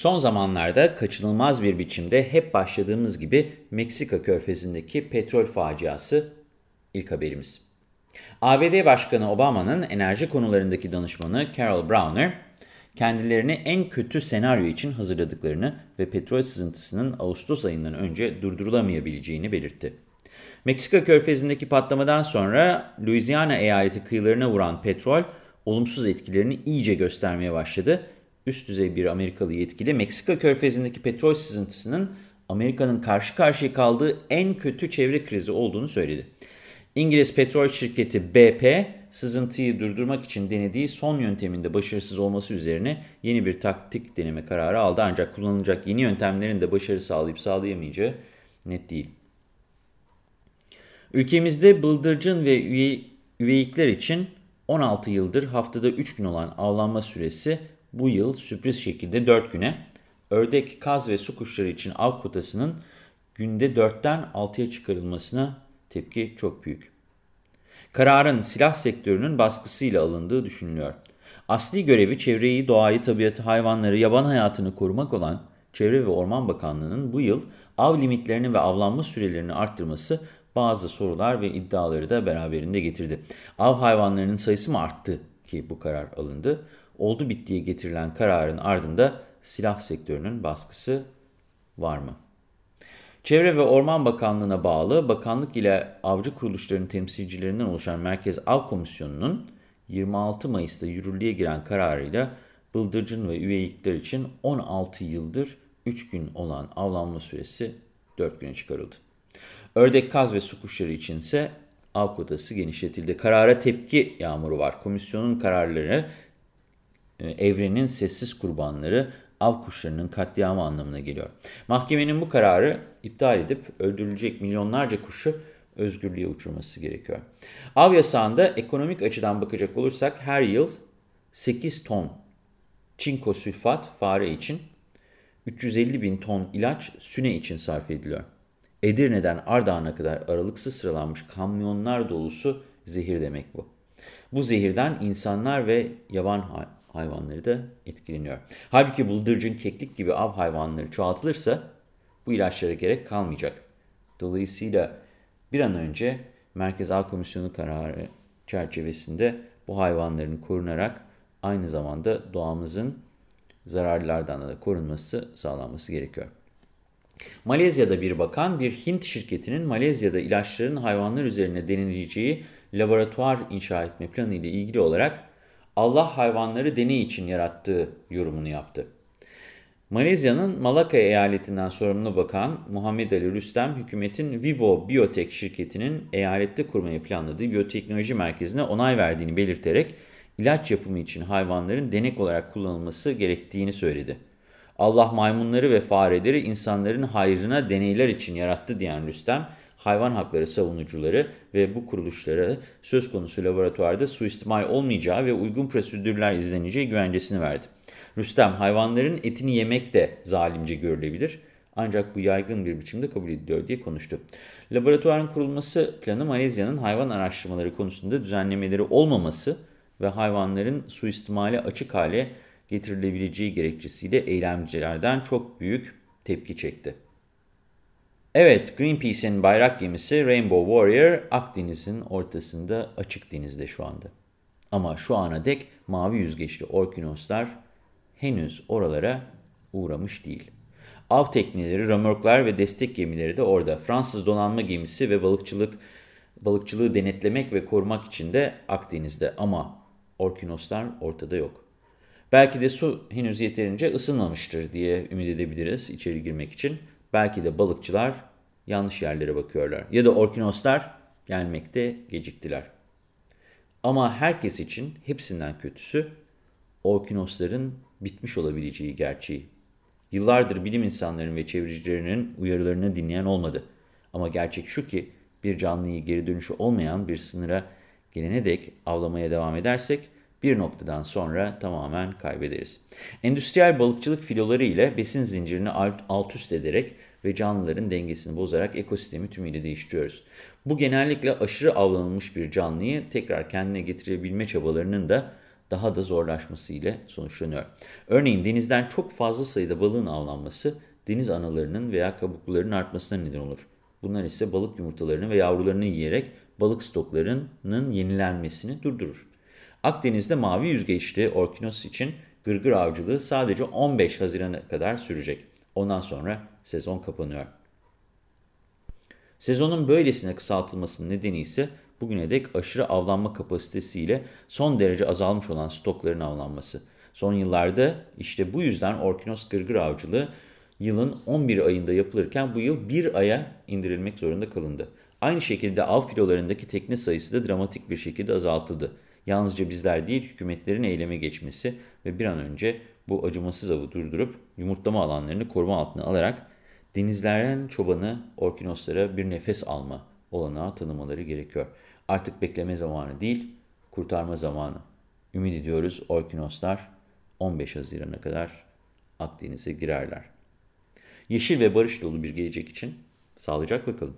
Son zamanlarda kaçınılmaz bir biçimde hep başladığımız gibi Meksika körfezindeki petrol faciası ilk haberimiz. ABD Başkanı Obama'nın enerji konularındaki danışmanı Carol Browner, kendilerini en kötü senaryo için hazırladıklarını ve petrol sızıntısının Ağustos ayından önce durdurulamayabileceğini belirtti. Meksika körfezindeki patlamadan sonra Louisiana eyaleti kıyılarına vuran petrol olumsuz etkilerini iyice göstermeye başladı. Üst düzey bir Amerikalı yetkili Meksika körfezindeki petrol sızıntısının Amerika'nın karşı karşıya kaldığı en kötü çevre krizi olduğunu söyledi. İngiliz petrol şirketi BP, sızıntıyı durdurmak için denediği son yönteminde başarısız olması üzerine yeni bir taktik deneme kararı aldı. Ancak kullanılacak yeni yöntemlerin de başarı sağlayıp sağlayamayacağı net değil. Ülkemizde bıldırcın ve üye, üveyikler için 16 yıldır haftada 3 gün olan avlanma süresi bu yıl sürpriz şekilde 4 güne, ördek, kaz ve su kuşları için av kotasının günde 4'ten 6'ya çıkarılmasına tepki çok büyük. Kararın silah sektörünün baskısıyla alındığı düşünülüyor. Asli görevi çevreyi, doğayı, tabiatı, hayvanları, yaban hayatını korumak olan Çevre ve Orman Bakanlığı'nın bu yıl av limitlerini ve avlanma sürelerini arttırması bazı sorular ve iddiaları da beraberinde getirdi. Av hayvanlarının sayısı mı arttı ki bu karar alındı? Oldu bittiye getirilen kararın ardında silah sektörünün baskısı var mı? Çevre ve Orman Bakanlığı'na bağlı bakanlık ile avcı kuruluşlarının temsilcilerinden oluşan Merkez Av Komisyonu'nun 26 Mayıs'ta yürürlüğe giren kararıyla bıldırcın ve üveyikler için 16 yıldır 3 gün olan avlanma süresi 4 güne çıkarıldı. Ördek, kaz ve su kuşları için ise av kotası genişletildi. Karara tepki yağmuru var. Komisyonun kararları evrenin sessiz kurbanları av kuşlarının katliamı anlamına geliyor. Mahkemenin bu kararı iptal edip öldürülecek milyonlarca kuşu özgürlüğe uçurması gerekiyor. Av yasağında ekonomik açıdan bakacak olursak her yıl 8 ton çinko sülfat fare için 350 bin ton ilaç süne için sarf ediliyor. Edirne'den Ardahan'a kadar aralıksız sıralanmış kamyonlar dolusu zehir demek bu. Bu zehirden insanlar ve yaban hayvanları da etkileniyor. Halbuki bıldırcın, keklik gibi av hayvanları çoğaltılırsa bu ilaçlara gerek kalmayacak. Dolayısıyla bir an önce Merkez Av Komisyonu kararı çerçevesinde bu hayvanların korunarak aynı zamanda doğamızın zararlardan da korunması sağlanması gerekiyor. Malezya'da bir bakan bir Hint şirketinin Malezya'da ilaçların hayvanlar üzerine denileceği laboratuvar inşa etme planı ile ilgili olarak Allah hayvanları deney için yarattığı yorumunu yaptı. Malezya'nın Malaka eyaletinden sorumlu bakan Muhammed Ali Rüstem, hükümetin Vivo Biotech şirketinin eyalette kurmayı planladığı biyoteknoloji merkezine onay verdiğini belirterek ilaç yapımı için hayvanların denek olarak kullanılması gerektiğini söyledi. Allah maymunları ve fareleri insanların hayrına deneyler için yarattı diyen Rüstem, hayvan hakları savunucuları ve bu kuruluşlara söz konusu laboratuvarda suistimal olmayacağı ve uygun prosedürler izleneceği güvencesini verdi. Rüstem, hayvanların etini yemek de zalimce görülebilir ancak bu yaygın bir biçimde kabul ediliyor diye konuştu. Laboratuvarın kurulması planı Malezya'nın hayvan araştırmaları konusunda düzenlemeleri olmaması ve hayvanların suistimale açık hale getirilebileceği gerekçesiyle eylemcilerden çok büyük tepki çekti. Evet, Greenpeace'in bayrak gemisi Rainbow Warrior Akdeniz'in ortasında açık denizde şu anda. Ama şu ana dek mavi yüzgeçli orkinoslar henüz oralara uğramış değil. Av tekneleri, römorklar ve destek gemileri de orada. Fransız donanma gemisi ve balıkçılık balıkçılığı denetlemek ve korumak için de Akdeniz'de ama orkinoslar ortada yok. Belki de su henüz yeterince ısınmamıştır diye ümit edebiliriz içeri girmek için. Belki de balıkçılar yanlış yerlere bakıyorlar. Ya da orkinoslar gelmekte geciktiler. Ama herkes için hepsinden kötüsü orkinosların bitmiş olabileceği gerçeği. Yıllardır bilim insanlarının ve çevrecilerinin uyarılarını dinleyen olmadı. Ama gerçek şu ki bir canlıyı geri dönüşü olmayan bir sınıra gelene dek avlamaya devam edersek bir noktadan sonra tamamen kaybederiz. Endüstriyel balıkçılık filoları ile besin zincirini alt, üst ederek ve canlıların dengesini bozarak ekosistemi tümüyle değiştiriyoruz. Bu genellikle aşırı avlanılmış bir canlıyı tekrar kendine getirebilme çabalarının da daha da zorlaşması ile sonuçlanıyor. Örneğin denizden çok fazla sayıda balığın avlanması deniz analarının veya kabuklularının artmasına neden olur. Bunlar ise balık yumurtalarını ve yavrularını yiyerek balık stoklarının yenilenmesini durdurur. Akdeniz'de mavi yüzgeçli orkinos için gırgır avcılığı sadece 15 Haziran'a kadar sürecek. Ondan sonra sezon kapanıyor. Sezonun böylesine kısaltılmasının nedeni ise bugüne dek aşırı avlanma kapasitesiyle son derece azalmış olan stokların avlanması. Son yıllarda işte bu yüzden orkinos gırgır avcılığı yılın 11 ayında yapılırken bu yıl 1 aya indirilmek zorunda kalındı. Aynı şekilde av filolarındaki tekne sayısı da dramatik bir şekilde azaltıldı. Yalnızca bizler değil hükümetlerin eyleme geçmesi ve bir an önce bu acımasız avı durdurup yumurtlama alanlarını koruma altına alarak denizlerden çobanı orkinoslara bir nefes alma olanağı tanımaları gerekiyor. Artık bekleme zamanı değil, kurtarma zamanı. Ümit ediyoruz orkinoslar 15 Haziran'a kadar Akdeniz'e girerler. Yeşil ve barış dolu bir gelecek için sağlıcakla kalın.